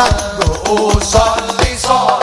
kanggo usah disoal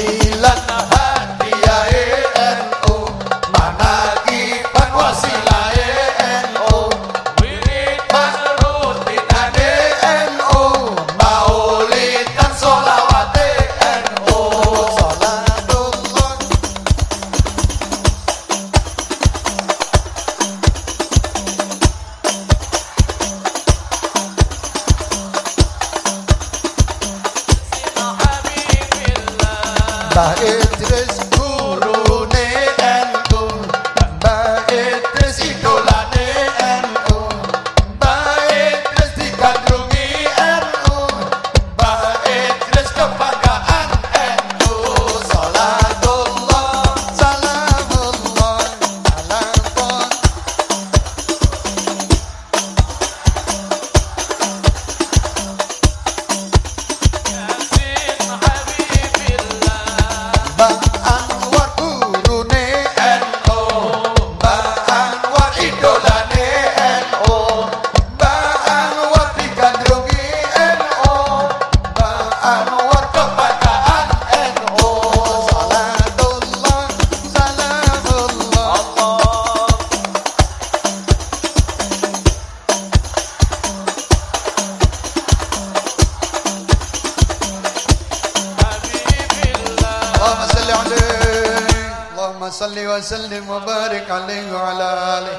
Adilak Sahib Dres وعلى آله اللهم صل وسلم وبارك عليه وعلى آله